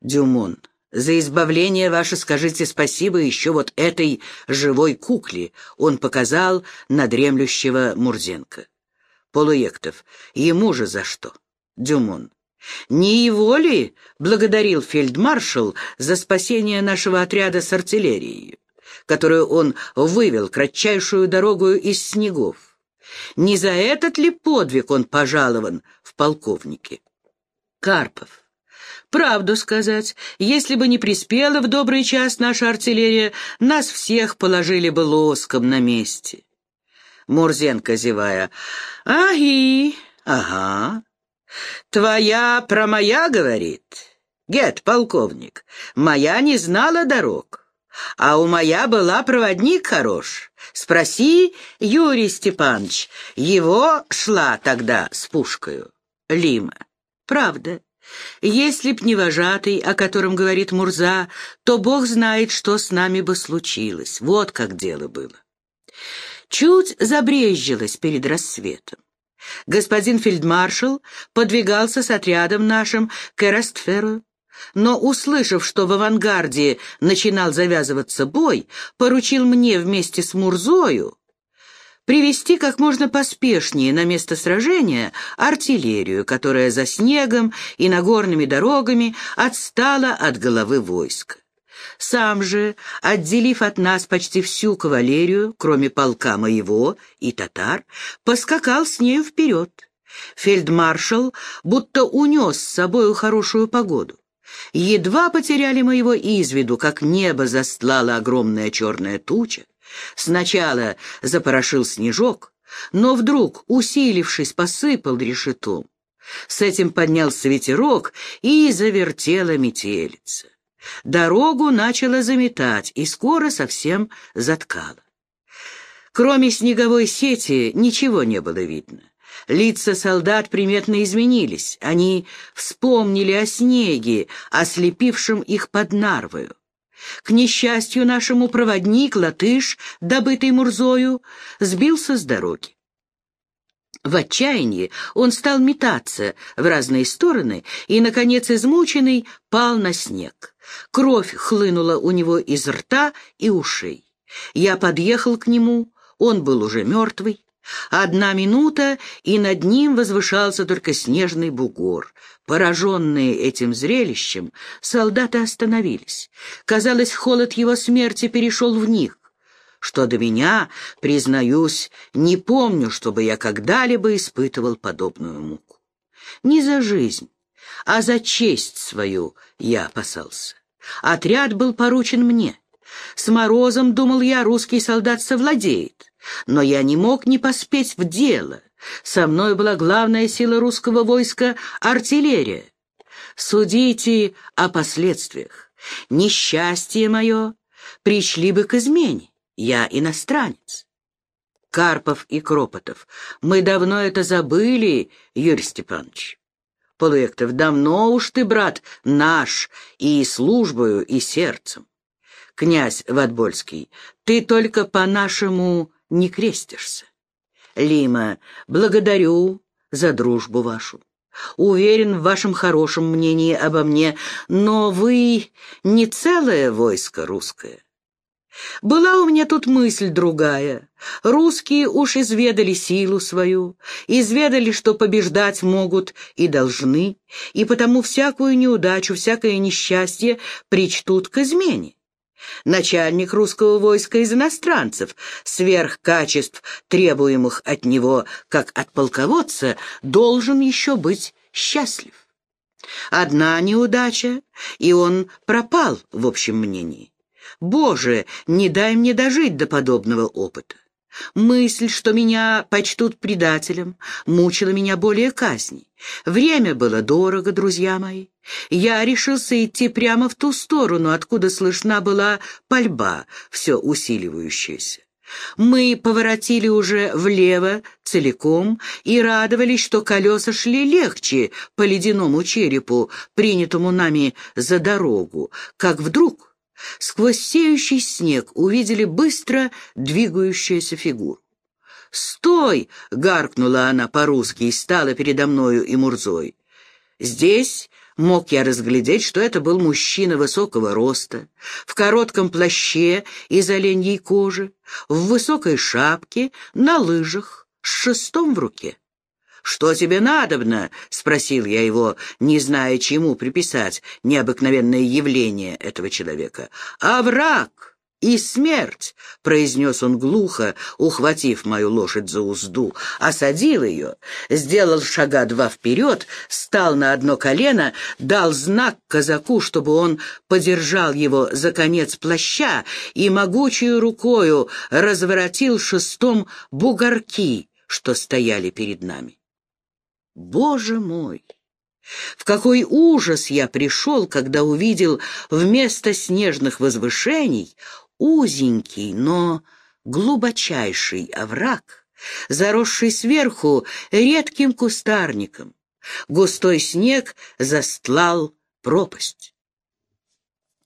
Дюмон, за избавление ваше скажите спасибо еще вот этой живой кукле, он показал на дремлющего Мурзенко. Полуектов, ему же за что? Дюмон, не его ли благодарил фельдмаршал за спасение нашего отряда с артиллерией, которую он вывел кратчайшую дорогу из снегов? Не за этот ли подвиг он пожалован в полковнике? Карпов. Правду сказать, если бы не приспела в добрый час наша артиллерия, нас всех положили бы лоском на месте. Мурзенко, зевая. Аги, ага. Твоя про моя, говорит. Гет, полковник, моя не знала дорог, а у моя была проводник хорош. Спроси, Юрий Степанович, его шла тогда с пушкою. Лима. Правда. Если б не вожатый, о котором говорит Мурза, то бог знает, что с нами бы случилось. Вот как дело было. Чуть забрезжилось перед рассветом. Господин фельдмаршал подвигался с отрядом нашим к Эрастферу, но, услышав, что в авангарде начинал завязываться бой, поручил мне вместе с Мурзою привести как можно поспешнее на место сражения артиллерию, которая за снегом и нагорными дорогами отстала от головы войска. Сам же, отделив от нас почти всю кавалерию, кроме полка моего и татар, поскакал с нею вперед. Фельдмаршал будто унес с собою хорошую погоду. Едва потеряли мы его из виду, как небо застлала огромная черная туча. Сначала запорошил снежок, но вдруг, усилившись, посыпал решетом. С этим поднялся ветерок и завертела метелица. Дорогу начало заметать и скоро совсем заткало. Кроме снеговой сети ничего не было видно. Лица солдат приметно изменились. Они вспомнили о снеге, ослепившем их под Нарвою. К несчастью нашему проводник, латыш, добытый Мурзою, сбился с дороги. В отчаянии он стал метаться в разные стороны и, наконец, измученный, пал на снег. Кровь хлынула у него из рта и ушей. Я подъехал к нему, он был уже мертвый. Одна минута, и над ним возвышался только снежный бугор. Пораженные этим зрелищем, солдаты остановились. Казалось, холод его смерти перешел в них. Что до меня, признаюсь, не помню, чтобы я когда-либо испытывал подобную муку. Не за жизнь, а за честь свою я опасался. Отряд был поручен мне. С Морозом, думал я, русский солдат совладеет. Но я не мог не поспеть в дело. Со мной была главная сила русского войска — артиллерия. Судите о последствиях. Несчастье мое пришли бы к измене. Я иностранец. Карпов и Кропотов. Мы давно это забыли, Юрий Степанович. Полуэктов. Давно уж ты, брат, наш, и службою, и сердцем. Князь Ватбольский. Ты только по-нашему не крестишься. Лима, благодарю за дружбу вашу. Уверен в вашем хорошем мнении обо мне, но вы не целое войско русское. Была у меня тут мысль другая. Русские уж изведали силу свою, изведали, что побеждать могут и должны, и потому всякую неудачу, всякое несчастье причтут к измене. Начальник русского войска из иностранцев, сверх качеств, требуемых от него, как от полководца, должен еще быть счастлив. Одна неудача, и он пропал в общем мнении. Боже, не дай мне дожить до подобного опыта. Мысль, что меня почтут предателем, мучила меня более казни. Время было дорого, друзья мои. Я решился идти прямо в ту сторону, откуда слышна была пальба, все усиливающаяся. Мы поворотили уже влево целиком и радовались, что колеса шли легче по ледяному черепу, принятому нами за дорогу, как вдруг сквозь сеющий снег увидели быстро двигающуюся фигуру. «Стой!» — гаркнула она по-русски и стала передо мною и Мурзой. Здесь мог я разглядеть, что это был мужчина высокого роста, в коротком плаще из оленьей кожи, в высокой шапке, на лыжах, с шестом в руке. «Что тебе надобно?» — спросил я его, не зная, чему приписать необыкновенное явление этого человека. «А враг и смерть!» — произнес он глухо, ухватив мою лошадь за узду, осадил ее, сделал шага два вперед, стал на одно колено, дал знак казаку, чтобы он подержал его за конец плаща и могучую рукою разворотил шестом бугорки, что стояли перед нами. Боже мой! В какой ужас я пришел, когда увидел вместо снежных возвышений узенький, но глубочайший овраг, заросший сверху редким кустарником. Густой снег застлал пропасть.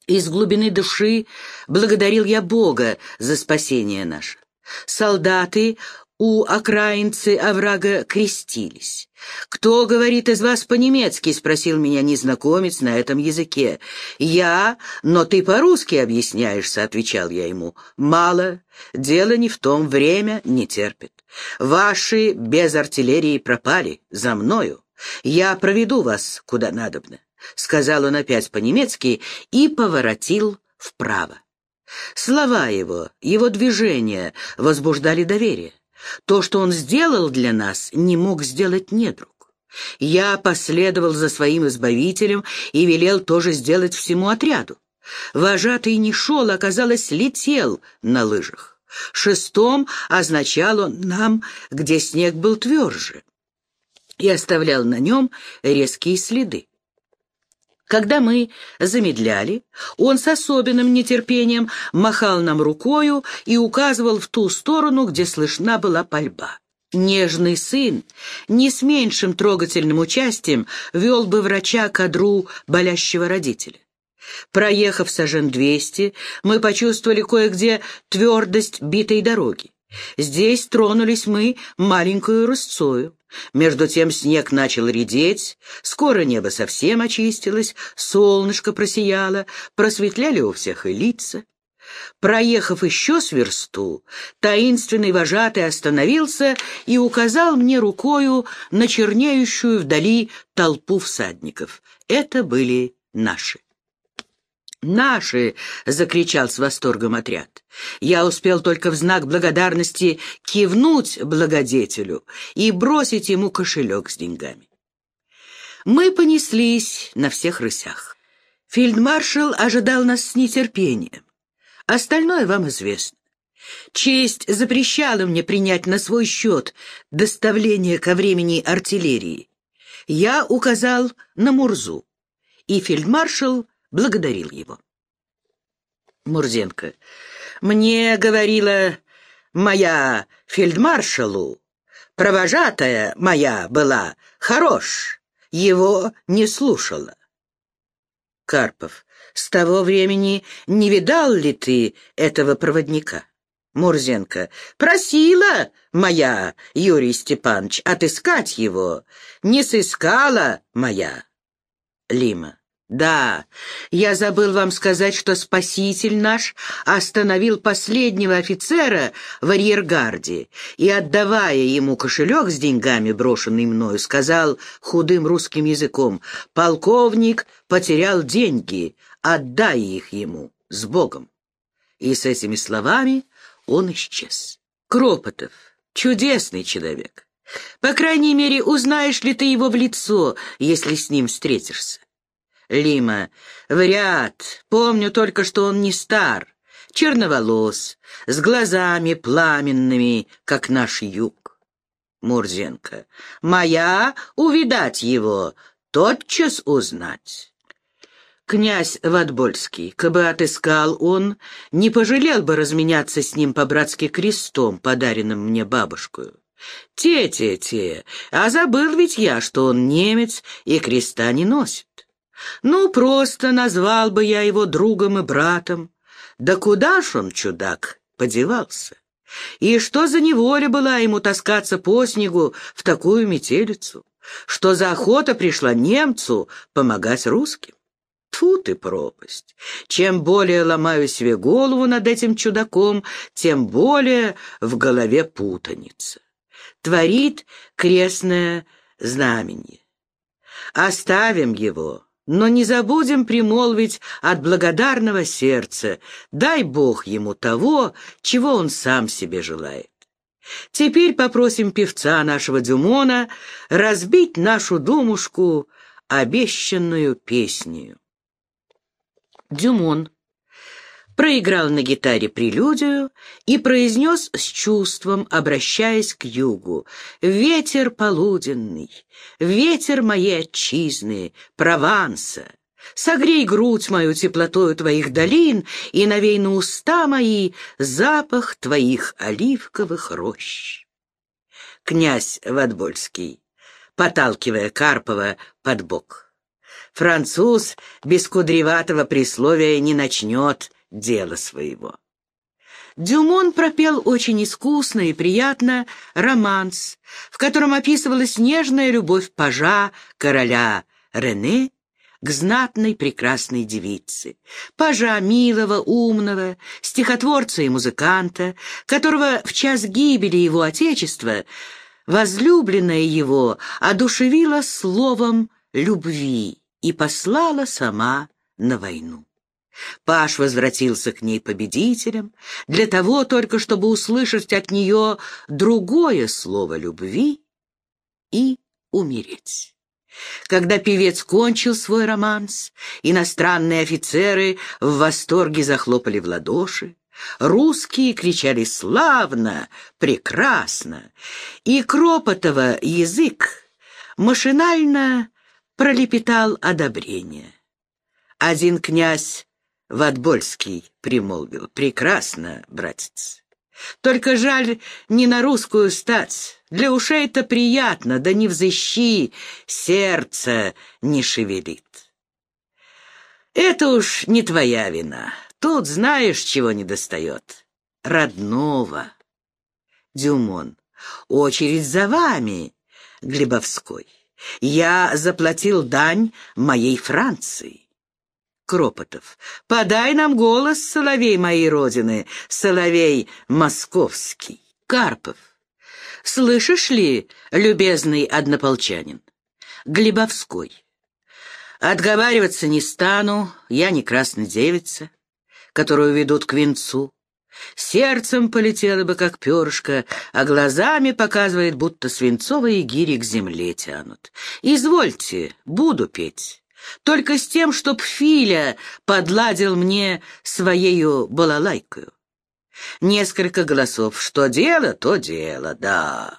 Из глубины души благодарил я Бога за спасение наше. Солдаты у окраинцы оврага крестились. «Кто говорит из вас по-немецки?» — спросил меня незнакомец на этом языке. «Я, но ты по-русски объясняешься», — отвечал я ему. «Мало, дело не в том, время не терпит. Ваши без артиллерии пропали, за мною. Я проведу вас куда надобно», — сказал он опять по-немецки и поворотил вправо. Слова его, его движения возбуждали доверие. То, что он сделал для нас, не мог сделать недруг. Я последовал за своим избавителем и велел тоже сделать всему отряду. Вожатый не шел, а, казалось, летел на лыжах. Шестом означал он нам, где снег был тверже, и оставлял на нем резкие следы. Когда мы замедляли, он с особенным нетерпением махал нам рукою и указывал в ту сторону, где слышна была пальба. Нежный сын не с меньшим трогательным участием вел бы врача к одру болящего родителя. Проехав сажен двести, мы почувствовали кое-где твердость битой дороги. Здесь тронулись мы маленькую рысцою. Между тем снег начал редеть, скоро небо совсем очистилось, солнышко просияло, просветляли у всех и лица. Проехав еще с версту, таинственный вожатый остановился и указал мне рукою на чернеющую вдали толпу всадников. Это были наши. «Наши!» — закричал с восторгом отряд. Я успел только в знак благодарности кивнуть благодетелю и бросить ему кошелек с деньгами. Мы понеслись на всех рысях. Фельдмаршал ожидал нас с нетерпением. Остальное вам известно. Честь запрещала мне принять на свой счет доставление ко времени артиллерии. Я указал на Мурзу, и фельдмаршал благодарил его. Мурзенко. «Мне говорила моя фельдмаршалу, провожатая моя была, хорош, его не слушала». Карпов. «С того времени не видал ли ты этого проводника?» Мурзенко. «Просила моя, Юрий Степанович, отыскать его. Не сыскала моя». Лима. «Да, я забыл вам сказать, что спаситель наш остановил последнего офицера в арьергарде и, отдавая ему кошелек с деньгами, брошенный мною, сказал худым русским языком, «Полковник потерял деньги, отдай их ему, с Богом». И с этими словами он исчез. Кропотов, чудесный человек. По крайней мере, узнаешь ли ты его в лицо, если с ним встретишься. Лима. Вряд. Помню только, что он не стар. Черноволос, с глазами пламенными, как наш юг. Мурзенко. Моя увидать его, тотчас узнать. Князь Ватбольский, кабы отыскал он, не пожалел бы разменяться с ним по-братски крестом, подаренным мне бабушкою. Те-те-те, а забыл ведь я, что он немец и креста не носит. Ну, просто назвал бы я его другом и братом. Да куда ж он, чудак, подевался? И что за неволя была ему таскаться по снегу в такую метелицу? Что за охота пришла немцу помогать русским? Тьфу ты пропасть! Чем более ломаю себе голову над этим чудаком, тем более в голове путаница. Творит крестное знамение. Оставим его, но не забудем примолвить от благодарного сердца, дай Бог ему того, чего он сам себе желает. Теперь попросим певца нашего Дюмона разбить нашу думушку обещанную песню. Дюмон проиграл на гитаре прелюдию и произнес с чувством, обращаясь к югу, «Ветер полуденный, ветер моей отчизны, Прованса, согрей грудь мою теплотою твоих долин и навей на уста мои запах твоих оливковых рощ». Князь Ватбольский, поталкивая Карпова под бок. Француз без кудреватого присловия не начнет дело своего. Дюмон пропел очень искусно и приятно романс, в котором описывалась нежная любовь пажа короля Рене к знатной прекрасной девице, пажа милого, умного, стихотворца и музыканта, которого в час гибели его отечества возлюбленная его одушевила словом любви и послала сама на войну. Паш возвратился к ней победителем, для того только, чтобы услышать от нее другое слово любви и умереть. Когда певец кончил свой романс, иностранные офицеры в восторге захлопали в ладоши, русские кричали «Славно! Прекрасно!» и Кропотова язык машинально пролепетал одобрение. Один князь Ватбольский примолвил. «Прекрасно, братец. Только жаль не на русскую стать. Для ушей-то приятно, да не взыщи, сердце не шевелит». «Это уж не твоя вина. Тут знаешь, чего не достает. Родного». Дюмон. «Очередь за вами, Глебовской. Я заплатил дань моей Франции. Кропотов. «Подай нам голос, соловей моей родины, соловей московский». Карпов. «Слышишь ли, любезный однополчанин?» Глебовской. «Отговариваться не стану, я не красная девица, которую ведут к венцу. Сердцем полетела бы, как перышко, а глазами показывает, будто свинцовые гири к земле тянут. Извольте, буду петь. Только с тем, чтоб Филя подладил мне своею балалайкою. Несколько голосов. Что дело, то дело, да.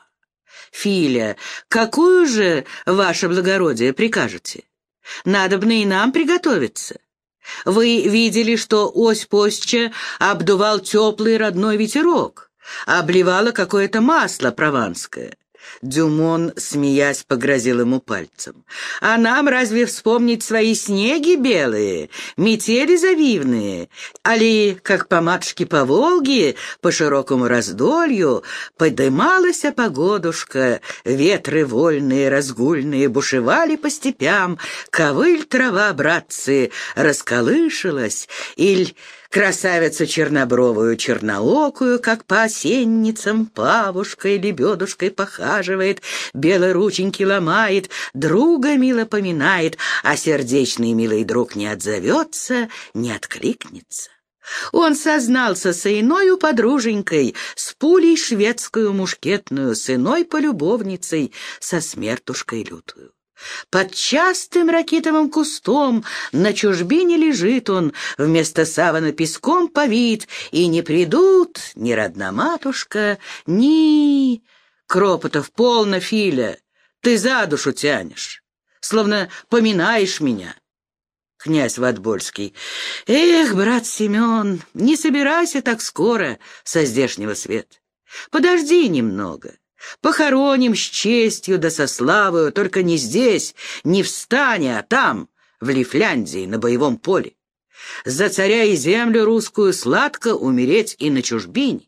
Филя, какую же, ваше благородие, прикажете? Надобно и нам приготовиться. Вы видели, что ось постча обдувал теплый родной ветерок, обливало какое-то масло прованское. Дюмон, смеясь, погрозил ему пальцем. «А нам разве вспомнить свои снеги белые, метели завивные, али, как по матушке по Волге, по широкому раздолью, подымалась погодушка, ветры вольные, разгульные, бушевали по степям, ковыль трава, братцы, расколышилась, иль красавицу чернобровую, черноокую, как по осенницам, павушкой, лебедушкой похаживает, белые рученьки ломает, друга мило поминает, а сердечный милый друг не отзовется, не откликнется. Он сознался с иною подруженькой, с пулей шведскую мушкетную, с иной полюбовницей, со смертушкой лютую. Под частым ракитовым кустом на чужбине лежит он, вместо савана песком повит, и не придут ни родноматушка, ни... Кропотов, полно, Филя, ты за душу тянешь, словно поминаешь меня. Князь Ватбольский. Эх, брат Семен, не собирайся так скоро со здешнего света. Подожди немного. Похороним с честью да со славою, только не здесь, не в стане, а там, в Лифляндии, на боевом поле. За царя и землю русскую сладко умереть и на чужбине.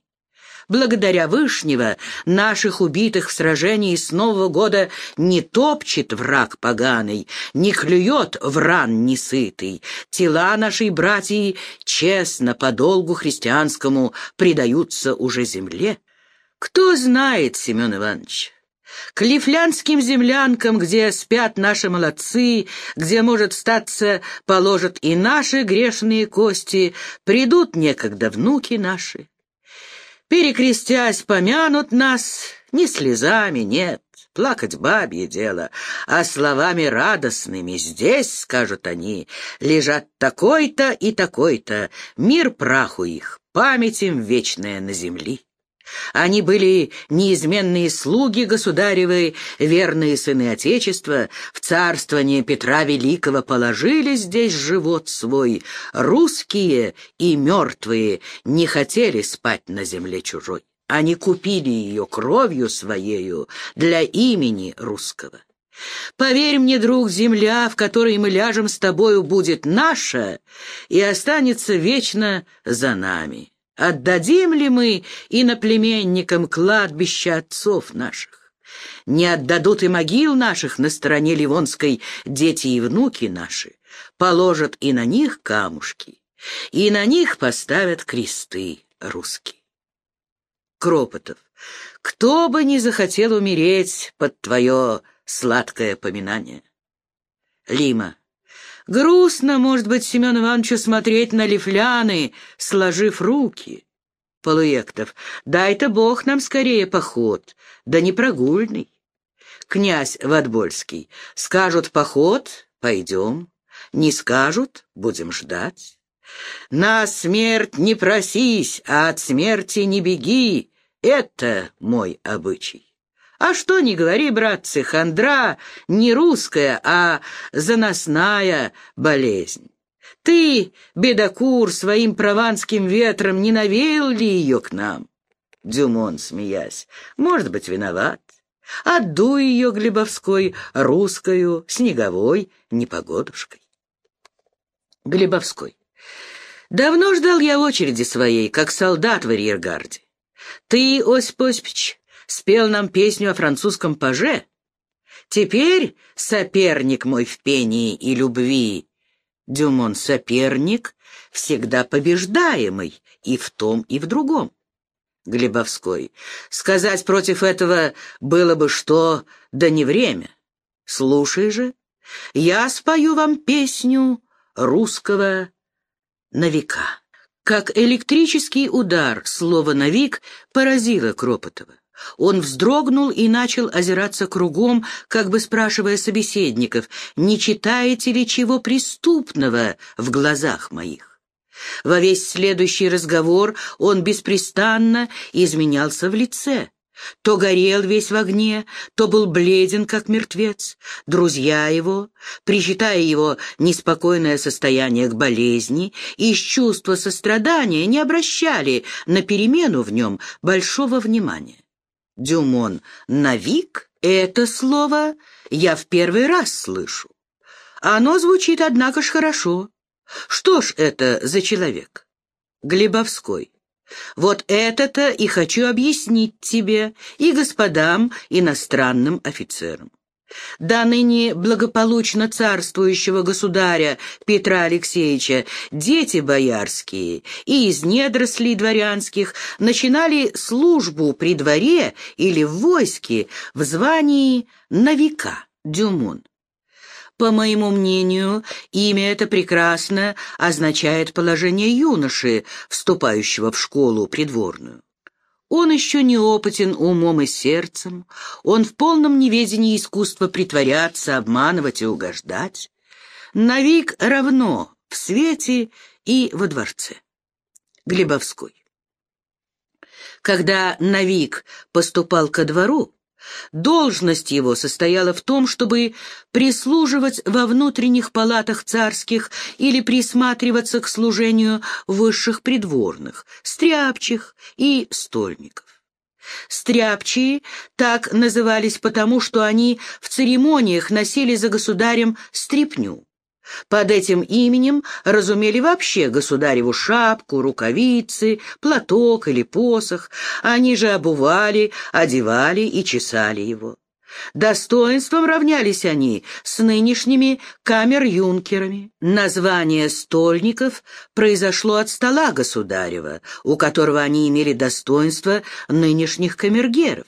благодаря Вышнего, наших убитых в сражении с Нового года не топчет враг поганый, не клюет вран несытый. Тела нашей братьи честно по долгу христианскому предаются уже земле. Кто знает, Семен Иванович, к лифлянским землянкам, где спят наши молодцы, где, может, статься, положат и наши грешные кости, придут некогда внуки наши. Перекрестясь, помянут нас, ни слезами, нет, плакать бабье дело, а словами радостными здесь, скажут они, лежат такой-то и такой-то, мир праху их, память им вечная на земли. Они были неизменные слуги государевы, верные сыны Отечества, в царствование Петра Великого положили здесь живот свой. Русские и мертвые не хотели спать на земле чужой. Они купили ее кровью своею для имени русского. Поверь мне, друг, земля, в которой мы ляжем с тобою, будет наша и останется вечно за нами. Отдадим ли мы иноплеменникам кладбища отцов наших? Не отдадут и могил наших на стороне Ливонской дети и внуки наши, положат и на них камушки, и на них поставят кресты русские. Кропотов, кто бы не захотел умереть под твое сладкое поминание? Лима, Грустно, может быть, Семен Ивановичу смотреть на лифляны, сложив руки. Полуектов. Дай-то Бог нам скорее поход, да не прогульный. Князь Ватбольский. Скажут поход — пойдем. Не скажут — будем ждать. На смерть не просись, а от смерти не беги. Это мой обычай. А что не говори, братцы, хандра не русская, а заносная болезнь. Ты, бедокур, своим прованским ветром не навеял ли ее к нам? Дюмон, смеясь, может быть, виноват. Отдуй ее Глебовской, русскую, снеговой, непогодушкой. Глебовской. Давно ждал я очереди своей, как солдат в арьергарде. Ты, Осип Осипович, спел нам песню о французском паже. Теперь соперник мой в пении и любви. Дюмон соперник, всегда побеждаемый и в том, и в другом. Глебовской. Сказать против этого было бы что, да не время. Слушай же, я спою вам песню русского на века. Как электрический удар слово «навик» поразило Кропотова. Он вздрогнул и начал озираться кругом, как бы спрашивая собеседников, «Не читаете ли чего преступного в глазах моих?» Во весь следующий разговор он беспрестанно изменялся в лице. То горел весь в огне, то был бледен, как мертвец. Друзья его, причитая его неспокойное состояние к болезни, из чувства сострадания не обращали на перемену в нем большого внимания. Дюмон, навик — это слово я в первый раз слышу. Оно звучит, однако ж, хорошо. Что ж это за человек? Глебовской. Вот это-то и хочу объяснить тебе и господам иностранным офицерам до ныне благополучно царствующего государя Петра Алексеевича, дети боярские и из недрослей дворянских начинали службу при дворе или в войске в звании новика Дюмон. По моему мнению, имя это прекрасно означает положение юноши, вступающего в школу придворную. Он еще неопытен умом и сердцем, он в полном неведении искусства притворяться, обманывать и угождать. Навик равно в свете и во дворце. Глебовской. Когда Навик поступал ко двору, Должность его состояла в том, чтобы прислуживать во внутренних палатах царских или присматриваться к служению высших придворных, стряпчих и стольников. Стряпчие так назывались потому, что они в церемониях носили за государем стряпню. Под этим именем разумели вообще государеву шапку, рукавицы, платок или посох. Они же обували, одевали и чесали его. Достоинством равнялись они с нынешними камер-юнкерами. Название стольников произошло от стола государева, у которого они имели достоинство нынешних камергеров.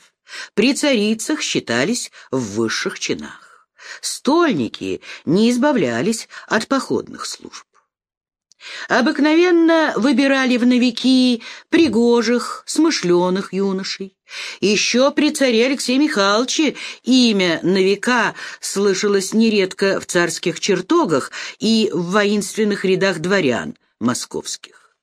При царицах считались в высших чинах. Стольники не избавлялись от походных служб. Обыкновенно выбирали в новики пригожих, смышленых юношей. Еще при царе Алексея Михайловиче имя новика слышалось нередко в царских чертогах и в воинственных рядах дворян московских.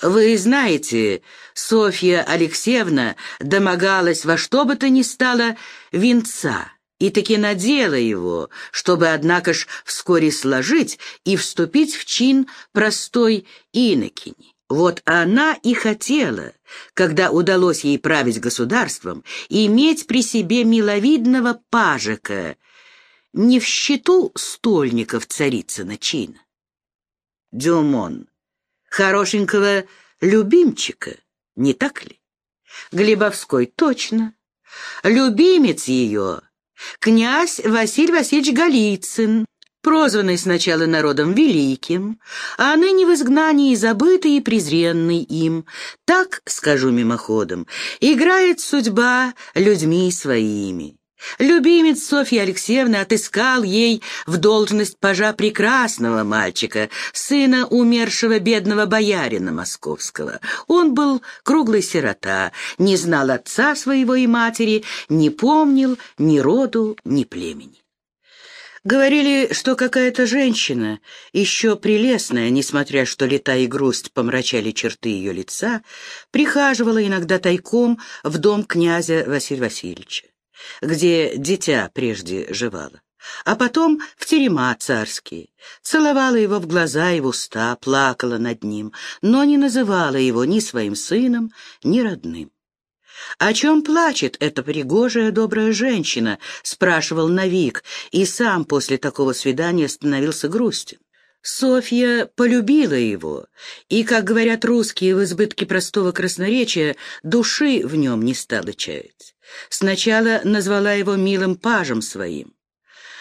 Вы знаете, Софья Алексеевна домогалась во что бы то ни стало венца, и таки надела его, чтобы, однако ж, вскоре сложить и вступить в чин простой инокини. Вот она и хотела, когда удалось ей править государством, иметь при себе миловидного пажика, не в счету стольников царицына чина. Дюмон, хорошенького любимчика, не так ли? Глебовской точно. Любимец ее Князь Василий Васильевич Голицын, прозванный сначала народом великим, а ныне в изгнании забытый и презренный им, так, скажу мимоходом, играет судьба людьми своими. Любимец Софьи Алексеевны отыскал ей в должность пажа прекрасного мальчика, сына умершего бедного боярина московского. Он был круглый сирота, не знал отца своего и матери, не помнил ни роду, ни племени. Говорили, что какая-то женщина, еще прелестная, несмотря что лета и грусть помрачали черты ее лица, прихаживала иногда тайком в дом князя Василия Васильевича где дитя прежде живало, а потом в терема царские. Целовала его в глаза и в уста, плакала над ним, но не называла его ни своим сыном, ни родным. «О чем плачет эта пригожая добрая женщина?» — спрашивал Навик, и сам после такого свидания становился грустен. Софья полюбила его, и, как говорят русские в избытке простого красноречия, души в нем не стала чаять. Сначала назвала его милым пажем своим.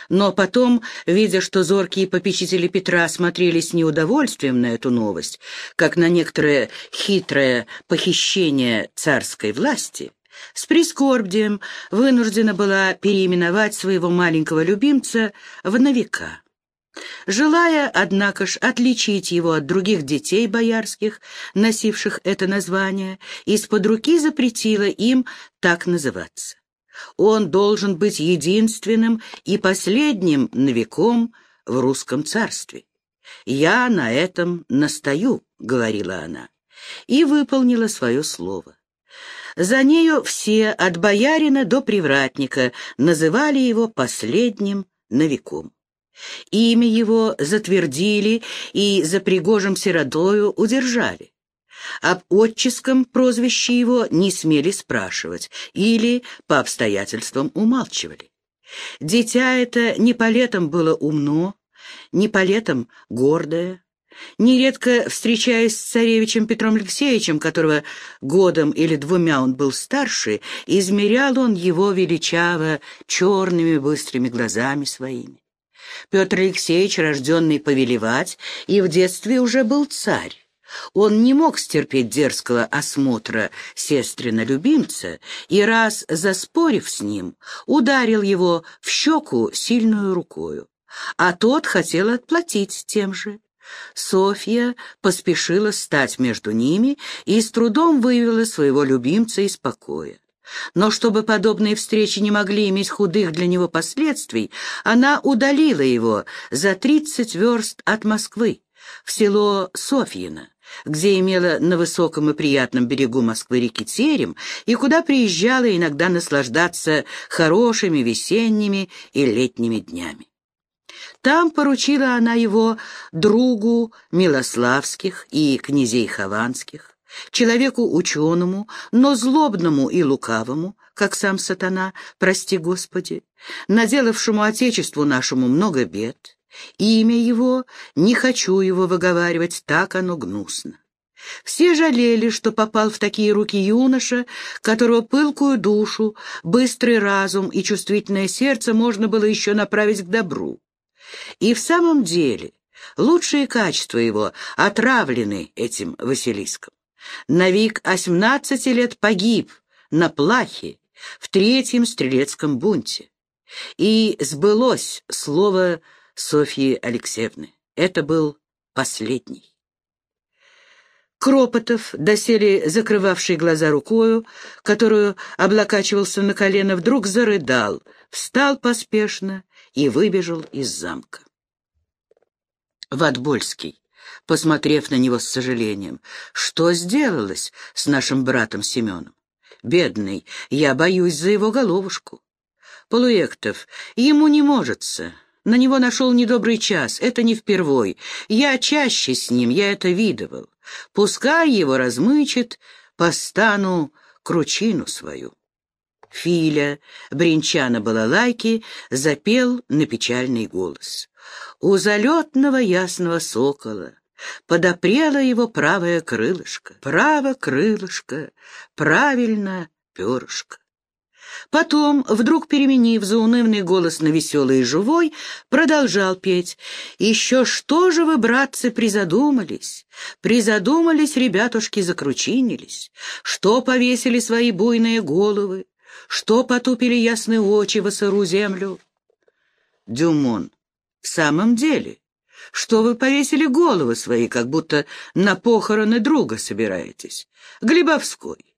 Но потом, видя, что зоркие попечители Петра смотрели с неудовольствием на эту новость, как на некоторое хитрое похищение царской власти, с прискорбием вынуждена была переименовать своего маленького любимца в новика. Желая, однако ж, отличить его от других детей боярских, носивших это название, из-под руки запретила им так называться. Он должен быть единственным и последним новиком в русском царстве. «Я на этом настаю», — говорила она, и выполнила свое слово. За нею все, от боярина до привратника, называли его последним новиком. Имя его затвердили и за пригожим сиротою удержали. Об отческом прозвище его не смели спрашивать или по обстоятельствам умалчивали. Дитя это не по летам было умно, не по летам гордое. Нередко, встречаясь с царевичем Петром Алексеевичем, которого годом или двумя он был старше, измерял он его величаво черными быстрыми глазами своими. Петр Алексеевич, рожденный повелевать, и в детстве уже был царь. Он не мог стерпеть дерзкого осмотра сестрина любимца и раз, заспорив с ним, ударил его в щеку сильную рукою, а тот хотел отплатить тем же. Софья поспешила стать между ними и с трудом вывела своего любимца из покоя. Но чтобы подобные встречи не могли иметь худых для него последствий, она удалила его за тридцать верст от Москвы, в село Софьино, где имела на высоком и приятном берегу Москвы реки Терем и куда приезжала иногда наслаждаться хорошими весенними и летними днями. Там поручила она его другу Милославских и князей Хованских, человеку ученому, но злобному и лукавому, как сам сатана, прости Господи, наделавшему Отечеству нашему много бед, Имя его, не хочу его выговаривать, так оно гнусно. Все жалели, что попал в такие руки юноша, которого пылкую душу, быстрый разум и чувствительное сердце можно было еще направить к добру. И в самом деле лучшие качества его отравлены этим Василиском. Навик осьмнадцати лет погиб на плахе в третьем стрелецком бунте. И сбылось слово Софьи Алексеевны. Это был последний. Кропотов, доселе закрывавший глаза рукою, которую облокачивался на колено, вдруг зарыдал, встал поспешно и выбежал из замка. Ватбольский, посмотрев на него с сожалением, что сделалось с нашим братом Семеном? Бедный, я боюсь за его головушку. Полуэктов, ему не можется. На него нашел недобрый час, это не впервой. Я чаще с ним, я это видывал. Пускай его размычит, постану кручину свою. Филя, бренча на балалайке, запел на печальный голос. У залетного ясного сокола подопрело его правое крылышко. Право крылышко, правильно перышко. Потом, вдруг переменив заунывный голос на веселый и живой, продолжал петь. «Еще что же вы, братцы, призадумались? Призадумались, ребятушки, закручинились? Что повесили свои буйные головы? Что потупили ясные очи в сыру землю?» Дюмон. «В самом деле, что вы повесили головы свои, как будто на похороны друга собираетесь? Глебовской.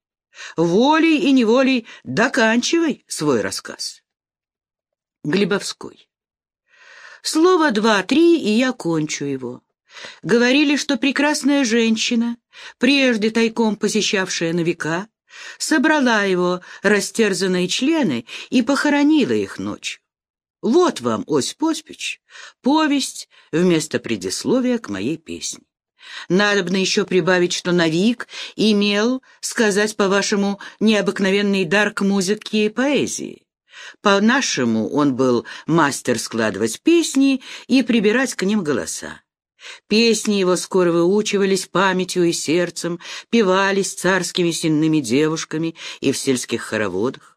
Волей и неволей доканчивай свой рассказ. Глебовской. Слово два-три, и я кончу его. Говорили, что прекрасная женщина, прежде тайком посещавшая на века, собрала его растерзанные члены и похоронила их ночью. Вот вам, Ось Поспич, повесть вместо предисловия к моей песне. Надобно еще прибавить, что Навик имел, сказать по-вашему, необыкновенный дар к музыке и поэзии. По-нашему он был мастер складывать песни и прибирать к ним голоса. Песни его скоро выучивались памятью и сердцем, певались царскими сенными девушками и в сельских хороводах.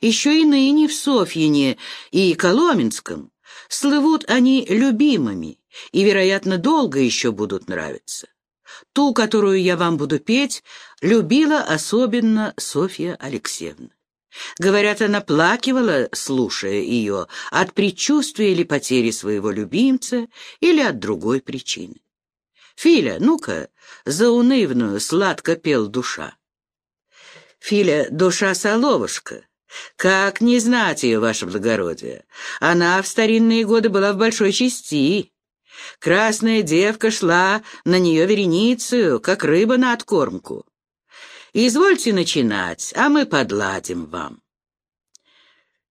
Еще и ныне в Софьине и Коломенском слывут они любимыми, и, вероятно, долго еще будут нравиться. Ту, которую я вам буду петь, любила особенно Софья Алексеевна. Говорят, она плакивала, слушая ее, от предчувствия или потери своего любимца, или от другой причины. «Филя, ну-ка, заунывную сладко пел душа». «Филя, душа соловушка, как не знать ее, ваше благородие? Она в старинные годы была в большой части. Красная девка шла на нее вереницею, как рыба на откормку. Извольте начинать, а мы подладим вам.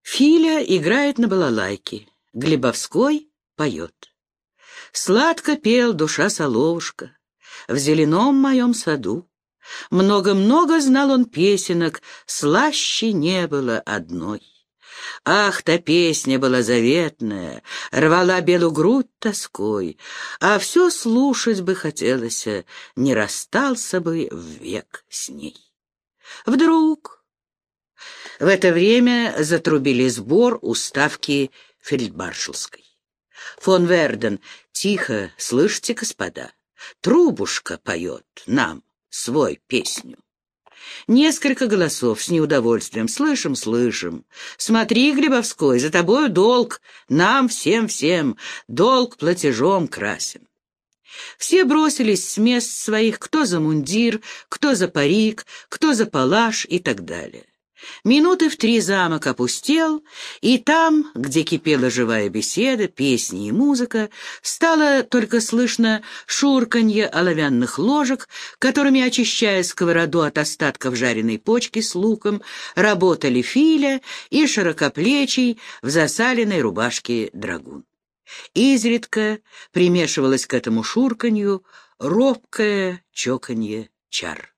Филя играет на балалайке, Глебовской поет. Сладко пел душа соловушка в зеленом моем саду. Много-много знал он песенок, слаще не было одной. Ах, та песня была заветная, рвала белую грудь тоской, а все слушать бы хотелось, не расстался бы век с ней. Вдруг в это время затрубили сбор уставки фельдмаршалской. Фон Верден, тихо, слышите, господа, трубушка поет нам свой песню. Несколько голосов с неудовольствием. Слышим, слышим. Смотри, Глебовской, за тобою долг. Нам всем-всем долг платежом красен. Все бросились с мест своих, кто за мундир, кто за парик, кто за палаш и так далее. Минуты в три замок опустел, и там, где кипела живая беседа, песни и музыка, стало только слышно шурканье оловянных ложек, которыми, очищая сковороду от остатков жареной почки с луком, работали Филя и широкоплечий в засаленной рубашке драгун. Изредка примешивалось к этому шурканью робкое чоканье чар.